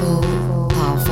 powerful, powerful.